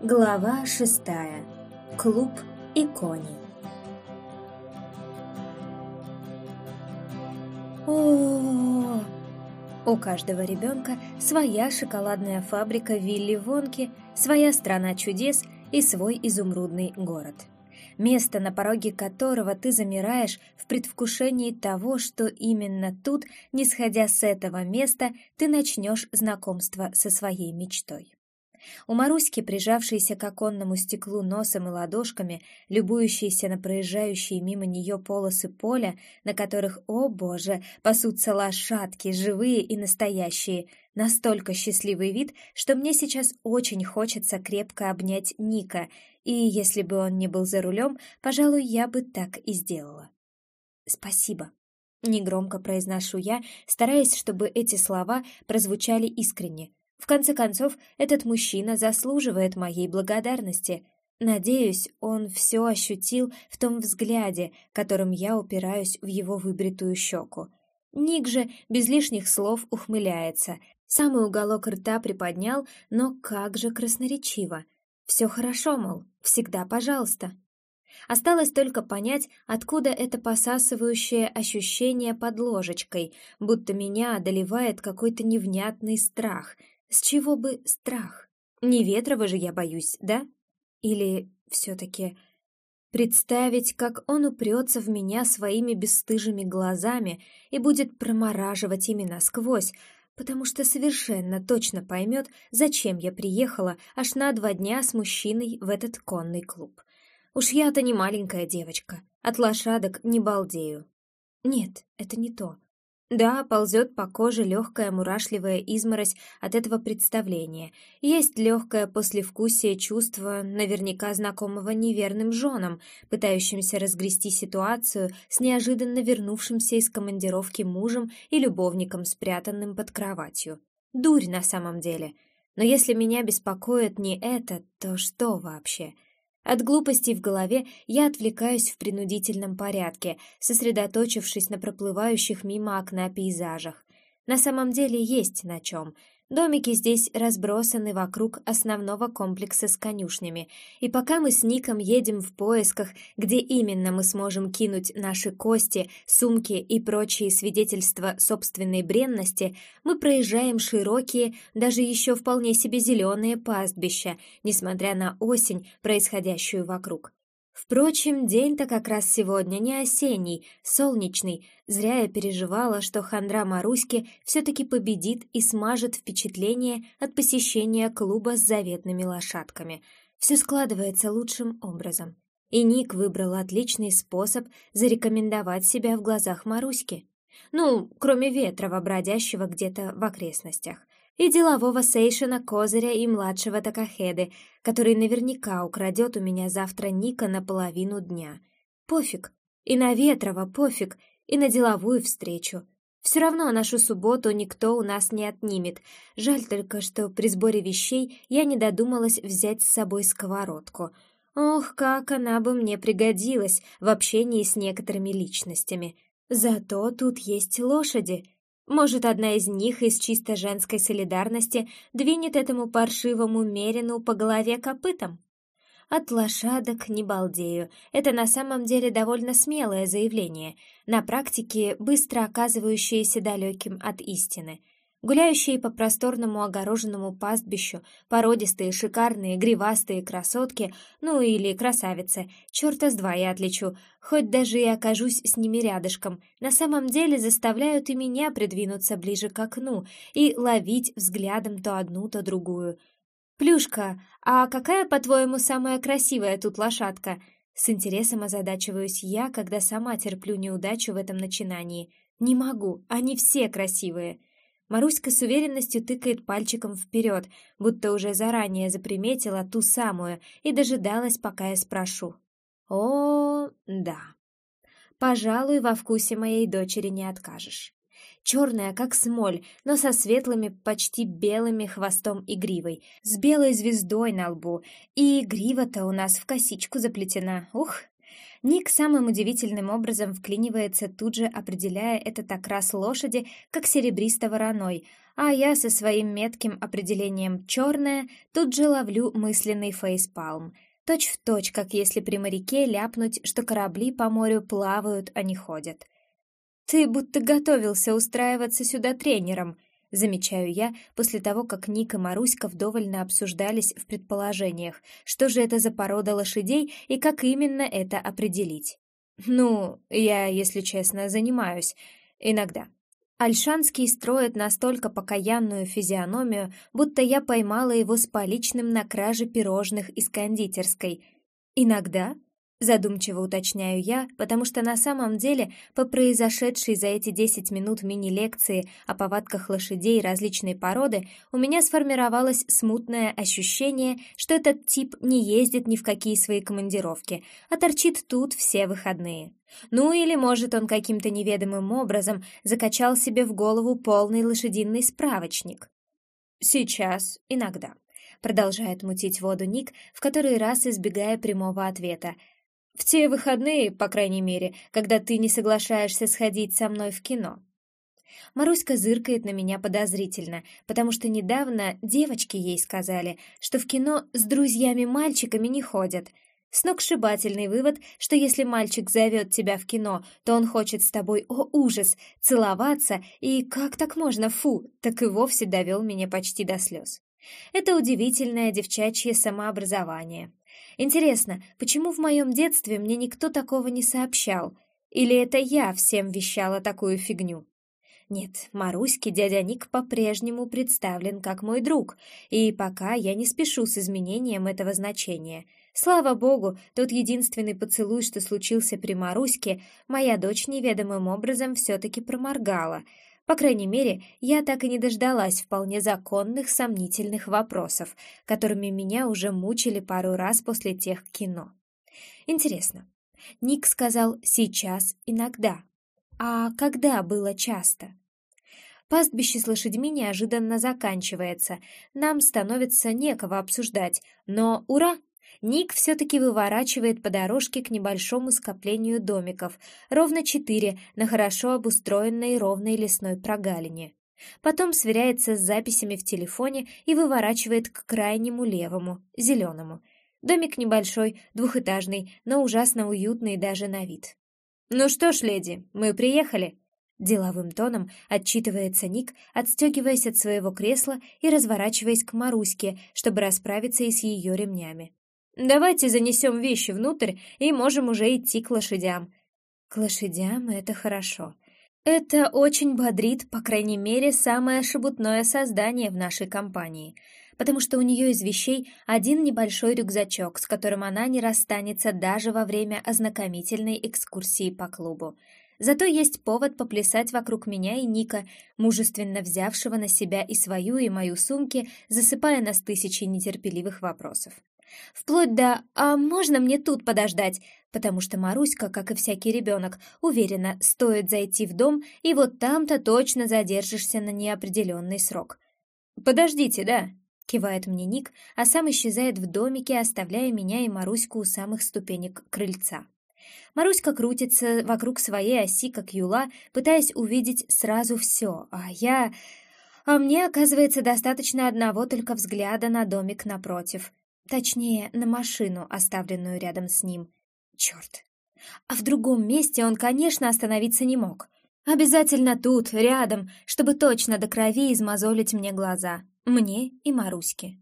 Глава шестая. Клуб и кони. О, У каждого ребенка своя шоколадная фабрика Вилли Вонки, своя страна чудес и свой изумрудный город. Место, на пороге которого ты замираешь в предвкушении того, что именно тут, не сходя с этого места, ты начнешь знакомство со своей мечтой. У Маруськи, прижавшейся к оконному стеклу носом и ладошками, любующейся на проезжающие мимо нее полосы поля, на которых, о боже, пасутся лошадки, живые и настоящие, настолько счастливый вид, что мне сейчас очень хочется крепко обнять Ника, и если бы он не был за рулем, пожалуй, я бы так и сделала. «Спасибо», — негромко произношу я, стараясь, чтобы эти слова прозвучали искренне — в конце концов, этот мужчина заслуживает моей благодарности. Надеюсь, он все ощутил в том взгляде, которым я упираюсь в его выбритую щеку. Ник же без лишних слов ухмыляется. Самый уголок рта приподнял, но как же красноречиво. Все хорошо, мол, всегда пожалуйста. Осталось только понять, откуда это посасывающее ощущение под ложечкой, будто меня одолевает какой-то невнятный страх — с чего бы страх? Не Ветрова же я боюсь, да? Или все-таки представить, как он упрется в меня своими бесстыжими глазами и будет промораживать ими насквозь, потому что совершенно точно поймет, зачем я приехала аж на два дня с мужчиной в этот конный клуб. Уж я-то не маленькая девочка, от лошадок не балдею. Нет, это не то. Да, ползет по коже легкая мурашливая изморозь от этого представления. Есть легкое послевкусие чувства, наверняка знакомого неверным женам, пытающимся разгрести ситуацию с неожиданно вернувшимся из командировки мужем и любовником, спрятанным под кроватью. Дурь на самом деле. Но если меня беспокоит не это, то что вообще? — от глупостей в голове я отвлекаюсь в принудительном порядке, сосредоточившись на проплывающих мимо окна пейзажах. На самом деле есть на чем — Домики здесь разбросаны вокруг основного комплекса с конюшнями, и пока мы с Ником едем в поисках, где именно мы сможем кинуть наши кости, сумки и прочие свидетельства собственной бренности, мы проезжаем широкие, даже еще вполне себе зеленые пастбища, несмотря на осень, происходящую вокруг. Впрочем, день-то как раз сегодня не осенний, солнечный. Зря я переживала, что хандра Маруськи все-таки победит и смажет впечатление от посещения клуба с заветными лошадками. Все складывается лучшим образом. И Ник выбрал отличный способ зарекомендовать себя в глазах Маруськи. Ну, кроме Ветрова, бродящего где-то в окрестностях и делового Сейшина Козыря и младшего Такахеды, который наверняка украдет у меня завтра Ника на половину дня. Пофиг. И на Ветрова пофиг, и на деловую встречу. Все равно нашу субботу никто у нас не отнимет. Жаль только, что при сборе вещей я не додумалась взять с собой сковородку. Ох, как она бы мне пригодилась в общении с некоторыми личностями. Зато тут есть лошади — может, одна из них из чисто женской солидарности двинет этому паршивому Мерину по голове копытом? От лошадок не балдею. Это на самом деле довольно смелое заявление, на практике быстро оказывающееся далеким от истины — Гуляющие по просторному огороженному пастбищу, породистые, шикарные, гривастые красотки, ну или красавицы, черта с два я отличу, хоть даже и окажусь с ними рядышком, на самом деле заставляют и меня придвинуться ближе к окну и ловить взглядом то одну, то другую. «Плюшка, а какая, по-твоему, самая красивая тут лошадка?» С интересом озадачиваюсь я, когда сама терплю неудачу в этом начинании. «Не могу, они все красивые!» Маруська с уверенностью тыкает пальчиком вперед, будто уже заранее заприметила ту самую и дожидалась, пока я спрошу. О, да. Пожалуй, во вкусе моей дочери не откажешь. Черная, как смоль, но со светлыми, почти белыми хвостом и гривой, с белой звездой на лбу, и грива-то у нас в косичку заплетена. Ух! Ник самым удивительным образом вклинивается, тут же определяя этот окрас лошади как серебристо-вороной, а я со своим метким определением «черная» тут же ловлю мысленный фейспалм. Точь в точь, как если при моряке ляпнуть, что корабли по морю плавают, а не ходят. «Ты будто готовился устраиваться сюда тренером», замечаю я после того, как Ник и Маруська вдоволь обсуждались в предположениях, что же это за порода лошадей и как именно это определить. «Ну, я, если честно, занимаюсь. Иногда». Альшанский строит настолько покаянную физиономию, будто я поймала его с поличным на краже пирожных из кондитерской. «Иногда?» Задумчиво уточняю я, потому что на самом деле по произошедшей за эти 10 минут мини-лекции о повадках лошадей различной породы у меня сформировалось смутное ощущение, что этот тип не ездит ни в какие свои командировки, а торчит тут все выходные. Ну или, может, он каким-то неведомым образом закачал себе в голову полный лошадиный справочник. Сейчас, иногда. Продолжает мутить воду Ник, в который раз избегая прямого ответа — в те выходные, по крайней мере, когда ты не соглашаешься сходить со мной в кино. Маруська зыркает на меня подозрительно, потому что недавно девочки ей сказали, что в кино с друзьями-мальчиками не ходят. Сногсшибательный вывод, что если мальчик зовет тебя в кино, то он хочет с тобой, о ужас, целоваться, и как так можно, фу, так и вовсе довел меня почти до слез. Это удивительное девчачье самообразование. Интересно, почему в моем детстве мне никто такого не сообщал? Или это я всем вещала такую фигню? Нет, Маруське дядя Ник по-прежнему представлен как мой друг, и пока я не спешу с изменением этого значения. Слава богу, тот единственный поцелуй, что случился при Маруське, моя дочь неведомым образом все-таки проморгала — по крайней мере, я так и не дождалась вполне законных сомнительных вопросов, которыми меня уже мучили пару раз после тех кино. Интересно, Ник сказал «сейчас, иногда». А когда было часто? Пастбище с лошадьми неожиданно заканчивается, нам становится некого обсуждать, но ура! Ник все-таки выворачивает по дорожке к небольшому скоплению домиков, ровно четыре на хорошо обустроенной ровной лесной прогалине. Потом сверяется с записями в телефоне и выворачивает к крайнему левому, зеленому. Домик небольшой, двухэтажный, но ужасно уютный даже на вид. «Ну что ж, леди, мы приехали», Деловым тоном отчитывается Ник, отстегиваясь от своего кресла и разворачиваясь к Маруське, чтобы расправиться и с ее ремнями. Давайте занесем вещи внутрь и можем уже идти к лошадям. К лошадям это хорошо. Это очень бодрит, по крайней мере, самое шебутное создание в нашей компании, потому что у нее из вещей один небольшой рюкзачок, с которым она не расстанется даже во время ознакомительной экскурсии по клубу. Зато есть повод поплясать вокруг меня и Ника, мужественно взявшего на себя и свою, и мою сумки, засыпая нас тысячи нетерпеливых вопросов. Вплоть до «А можно мне тут подождать?» Потому что Маруська, как и всякий ребенок, уверена, стоит зайти в дом, и вот там-то точно задержишься на неопределенный срок. «Подождите, да?» — кивает мне Ник, а сам исчезает в домике, оставляя меня и Маруську у самых ступенек крыльца. Маруська крутится вокруг своей оси, как юла, пытаясь увидеть сразу все, а я... А мне, оказывается, достаточно одного только взгляда на домик напротив. Точнее, на машину, оставленную рядом с ним. Черт. А в другом месте он, конечно, остановиться не мог. Обязательно тут, рядом, чтобы точно до крови измозолить мне глаза. Мне и Маруське.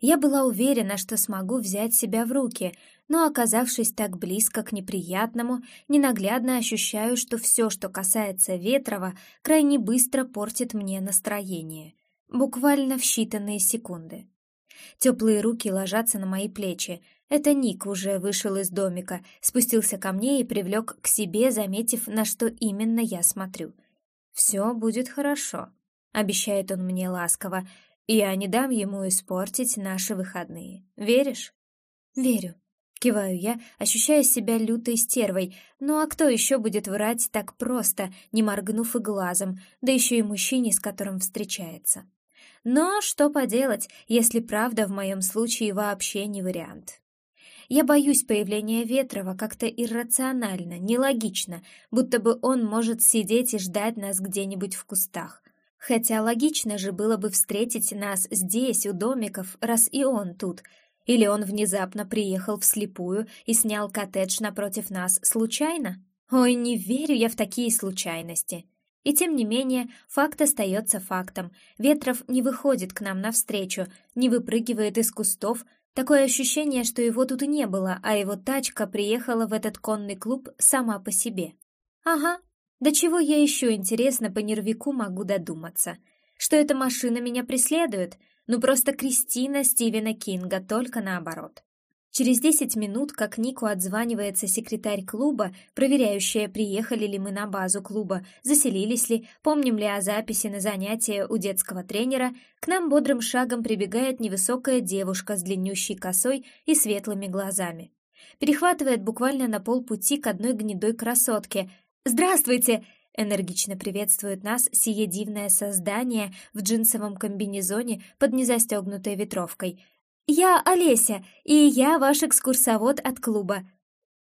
Я была уверена, что смогу взять себя в руки, но, оказавшись так близко к неприятному, ненаглядно ощущаю, что все, что касается Ветрова, крайне быстро портит мне настроение. Буквально в считанные секунды. Теплые руки ложатся на мои плечи. Это Ник уже вышел из домика, спустился ко мне и привлек к себе, заметив, на что именно я смотрю. «Все будет хорошо», — обещает он мне ласково. «Я не дам ему испортить наши выходные. Веришь?» «Верю», — киваю я, ощущая себя лютой стервой. Ну а кто еще будет врать так просто, не моргнув и глазом, да еще и мужчине, с которым встречается? Но что поделать, если правда в моем случае вообще не вариант. Я боюсь появления Ветрова как-то иррационально, нелогично, будто бы он может сидеть и ждать нас где-нибудь в кустах. Хотя логично же было бы встретить нас здесь, у домиков, раз и он тут. Или он внезапно приехал вслепую и снял коттедж напротив нас случайно? Ой, не верю я в такие случайности. И тем не менее, факт остается фактом. Ветров не выходит к нам навстречу, не выпрыгивает из кустов. Такое ощущение, что его тут и не было, а его тачка приехала в этот конный клуб сама по себе. Ага, до чего я еще, интересно, по нервику могу додуматься? Что эта машина меня преследует? Ну просто Кристина Стивена Кинга, только наоборот. Через десять минут, как Нику отзванивается секретарь клуба, проверяющая, приехали ли мы на базу клуба, заселились ли, помним ли о записи на занятия у детского тренера, к нам бодрым шагом прибегает невысокая девушка с длиннющей косой и светлыми глазами. Перехватывает буквально на полпути к одной гнедой красотке. «Здравствуйте!» — энергично приветствует нас сие дивное создание в джинсовом комбинезоне под незастегнутой ветровкой — «Я Олеся, и я ваш экскурсовод от клуба».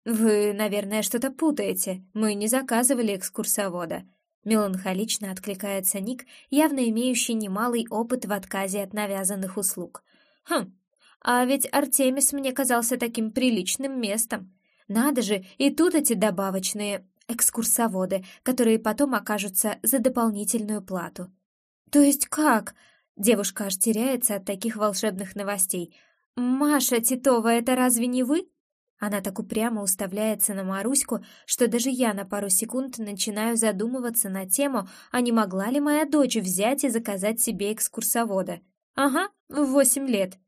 «Вы, наверное, что-то путаете. Мы не заказывали экскурсовода». Меланхолично откликается Ник, явно имеющий немалый опыт в отказе от навязанных услуг. «Хм, а ведь Артемис мне казался таким приличным местом. Надо же, и тут эти добавочные экскурсоводы, которые потом окажутся за дополнительную плату». «То есть как?» Девушка аж теряется от таких волшебных новостей. «Маша Титова, это разве не вы?» Она так упрямо уставляется на Маруську, что даже я на пару секунд начинаю задумываться на тему, а не могла ли моя дочь взять и заказать себе экскурсовода. «Ага, в восемь лет».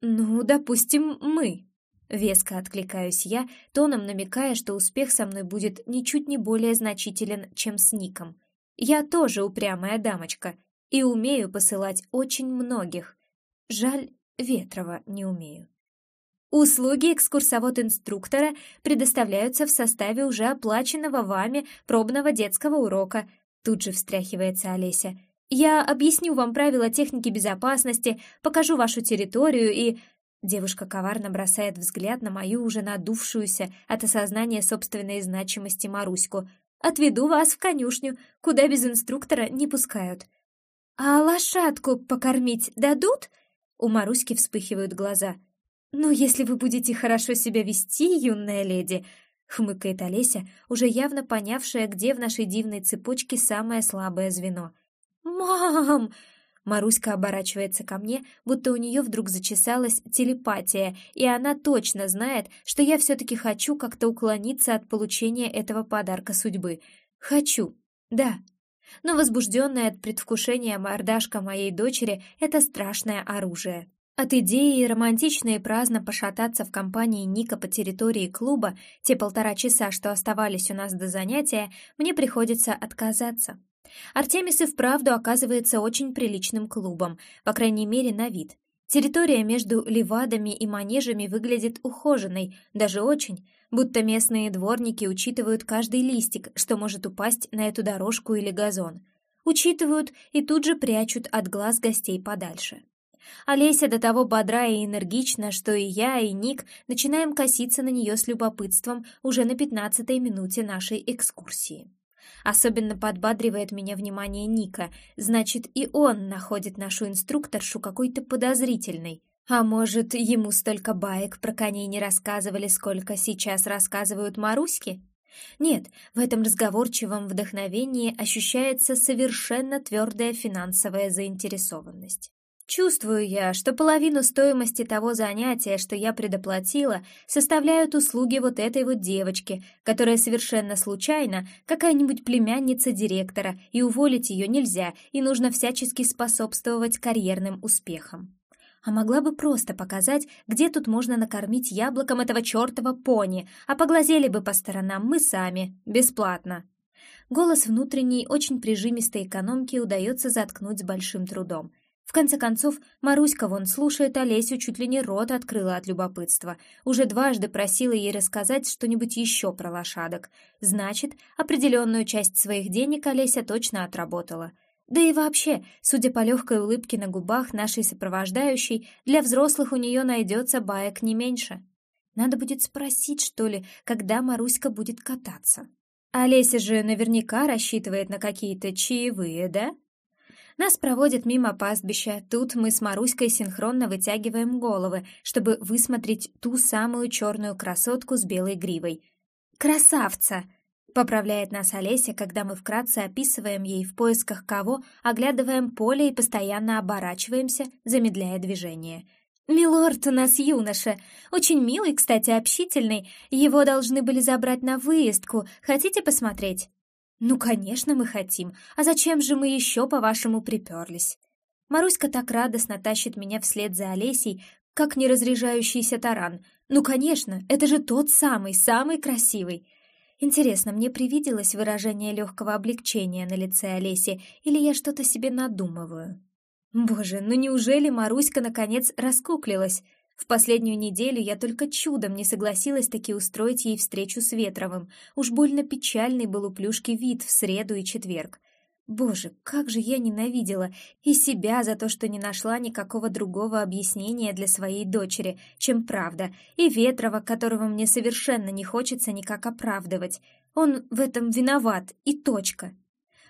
«Ну, допустим, мы». Веско откликаюсь я, тоном намекая, что успех со мной будет ничуть не более значителен, чем с Ником. Я тоже упрямая дамочка — и умею посылать очень многих. Жаль, Ветрова не умею. Услуги экскурсовод-инструктора предоставляются в составе уже оплаченного вами пробного детского урока. Тут же встряхивается Олеся. Я объясню вам правила техники безопасности, покажу вашу территорию и... Девушка коварно бросает взгляд на мою уже надувшуюся от осознания собственной значимости Маруську. «Отведу вас в конюшню, куда без инструктора не пускают». «А лошадку покормить дадут?» У Маруськи вспыхивают глаза. «Ну, если вы будете хорошо себя вести, юная леди», — хмыкает Олеся, уже явно понявшая, где в нашей дивной цепочке самое слабое звено. «Мам!» Маруська оборачивается ко мне, будто у нее вдруг зачесалась телепатия, и она точно знает, что я все-таки хочу как-то уклониться от получения этого подарка судьбы. Хочу, да, но возбужденная от предвкушения мордашка моей дочери — это страшное оружие. От идеи романтично и праздно пошататься в компании Ника по территории клуба те полтора часа, что оставались у нас до занятия, мне приходится отказаться. Артемис и вправду оказывается очень приличным клубом, по крайней мере на вид. Территория между ливадами и манежами выглядит ухоженной, даже очень, будто местные дворники учитывают каждый листик, что может упасть на эту дорожку или газон. Учитывают и тут же прячут от глаз гостей подальше. Олеся до того бодра и энергична, что и я, и Ник начинаем коситься на нее с любопытством уже на пятнадцатой минуте нашей экскурсии. Особенно подбадривает меня внимание Ника, значит, и он находит нашу инструкторшу какой-то подозрительной. А может, ему столько баек про коней не рассказывали, сколько сейчас рассказывают Маруськи? Нет, в этом разговорчивом вдохновении ощущается совершенно твердая финансовая заинтересованность. Чувствую я, что половину стоимости того занятия, что я предоплатила, составляют услуги вот этой вот девочки, которая совершенно случайно какая-нибудь племянница директора, и уволить ее нельзя, и нужно всячески способствовать карьерным успехам а могла бы просто показать, где тут можно накормить яблоком этого чертова пони, а поглазели бы по сторонам мы сами, бесплатно. Голос внутренней, очень прижимистой экономки удается заткнуть с большим трудом. В конце концов, Маруська вон слушает Олесю, чуть ли не рот открыла от любопытства. Уже дважды просила ей рассказать что-нибудь еще про лошадок. Значит, определенную часть своих денег Олеся точно отработала — да и вообще, судя по легкой улыбке на губах нашей сопровождающей, для взрослых у нее найдется баек не меньше. Надо будет спросить, что ли, когда Маруська будет кататься. Олеся же наверняка рассчитывает на какие-то чаевые, да? Нас проводят мимо пастбища. Тут мы с Маруськой синхронно вытягиваем головы, чтобы высмотреть ту самую черную красотку с белой гривой. «Красавца!» — поправляет нас Олеся, когда мы вкратце описываем ей в поисках кого, оглядываем поле и постоянно оборачиваемся, замедляя движение — «Милорд у нас юноша. Очень милый, кстати, общительный. Его должны были забрать на выездку. Хотите посмотреть?» «Ну, конечно, мы хотим. А зачем же мы еще, по-вашему, приперлись?» Маруська так радостно тащит меня вслед за Олесей, как неразряжающийся таран. «Ну, конечно, это же тот самый, самый красивый!» Интересно, мне привиделось выражение легкого облегчения на лице Олеси, или я что-то себе надумываю? Боже, ну неужели Маруська наконец раскуклилась? В последнюю неделю я только чудом не согласилась таки устроить ей встречу с Ветровым. Уж больно печальный был у Плюшки вид в среду и четверг. Боже, как же я ненавидела и себя за то, что не нашла никакого другого объяснения для своей дочери, чем правда, и Ветрова, которого мне совершенно не хочется никак оправдывать. Он в этом виноват, и точка.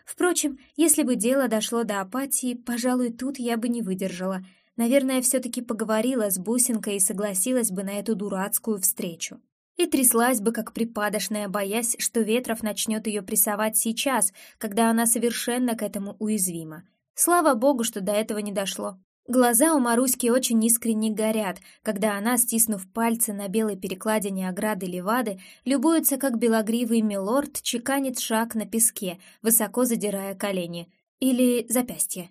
Впрочем, если бы дело дошло до апатии, пожалуй, тут я бы не выдержала. Наверное, все-таки поговорила с Бусинкой и согласилась бы на эту дурацкую встречу. И тряслась бы, как припадочная, боясь, что Ветров начнет ее прессовать сейчас, когда она совершенно к этому уязвима. Слава богу, что до этого не дошло. Глаза у Маруськи очень искренне горят, когда она, стиснув пальцы на белой перекладине ограды Левады, любуется, как белогривый милорд чеканит шаг на песке, высоко задирая колени. Или запястье.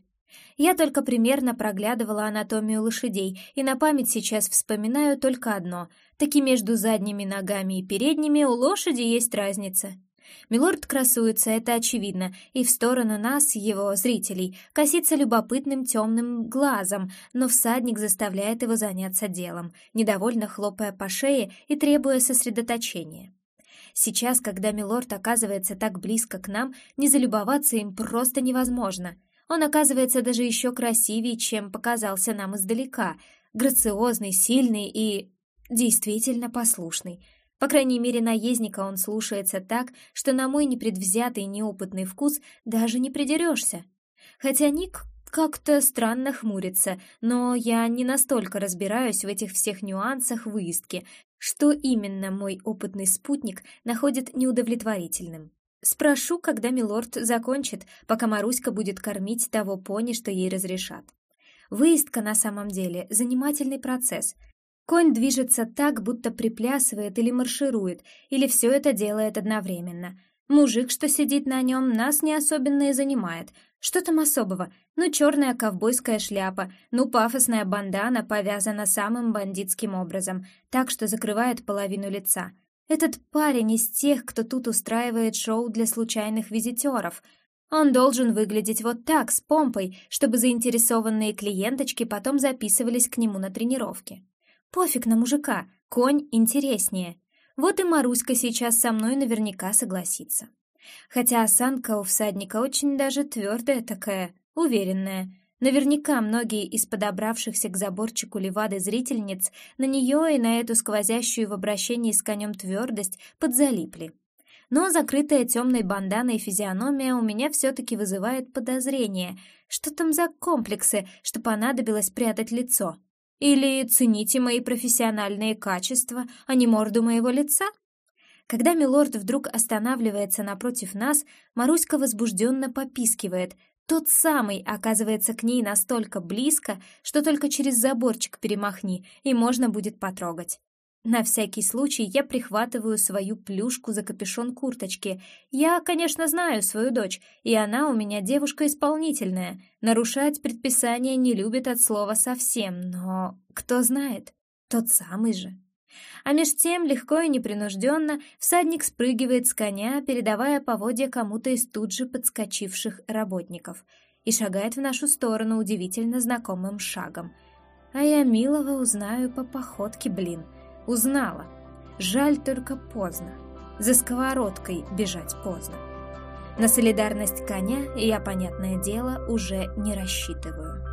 Я только примерно проглядывала анатомию лошадей, и на память сейчас вспоминаю только одно. Таки между задними ногами и передними у лошади есть разница. Милорд красуется, это очевидно, и в сторону нас, его зрителей, косится любопытным темным глазом, но всадник заставляет его заняться делом, недовольно хлопая по шее и требуя сосредоточения. Сейчас, когда Милорд оказывается так близко к нам, не залюбоваться им просто невозможно. Он оказывается даже еще красивее, чем показался нам издалека, грациозный, сильный и действительно послушный — по крайней мере, наездника он слушается так, что на мой непредвзятый неопытный вкус даже не придерешься. Хотя Ник как-то странно хмурится, но я не настолько разбираюсь в этих всех нюансах выездки, что именно мой опытный спутник находит неудовлетворительным. Спрошу, когда милорд закончит, пока Маруська будет кормить того пони, что ей разрешат. Выездка на самом деле занимательный процесс, Конь движется так, будто приплясывает или марширует, или все это делает одновременно. Мужик, что сидит на нем, нас не особенно и занимает. Что там особого? Ну, черная ковбойская шляпа, ну, пафосная бандана повязана самым бандитским образом, так что закрывает половину лица. Этот парень из тех, кто тут устраивает шоу для случайных визитеров. Он должен выглядеть вот так, с помпой, чтобы заинтересованные клиенточки потом записывались к нему на тренировки. Пофиг на мужика, конь интереснее. Вот и Маруська сейчас со мной наверняка согласится. Хотя осанка у всадника очень даже твердая такая, уверенная. Наверняка многие из подобравшихся к заборчику левады зрительниц на нее и на эту сквозящую в обращении с конем твердость подзалипли. Но закрытая темной банданой физиономия у меня все-таки вызывает подозрение. Что там за комплексы, что понадобилось прятать лицо? Или цените мои профессиональные качества, а не морду моего лица? Когда милорд вдруг останавливается напротив нас, Маруська возбужденно попискивает. Тот самый оказывается к ней настолько близко, что только через заборчик перемахни, и можно будет потрогать. На всякий случай я прихватываю свою плюшку за капюшон курточки. Я, конечно, знаю свою дочь, и она у меня девушка исполнительная. Нарушать предписания не любит от слова совсем, но кто знает, тот самый же. А меж тем, легко и непринужденно, всадник спрыгивает с коня, передавая поводья кому-то из тут же подскочивших работников, и шагает в нашу сторону удивительно знакомым шагом. А я милого узнаю по походке, блин — Узнала. Жаль только поздно. За сковородкой бежать поздно. На солидарность коня я, понятное дело, уже не рассчитываю.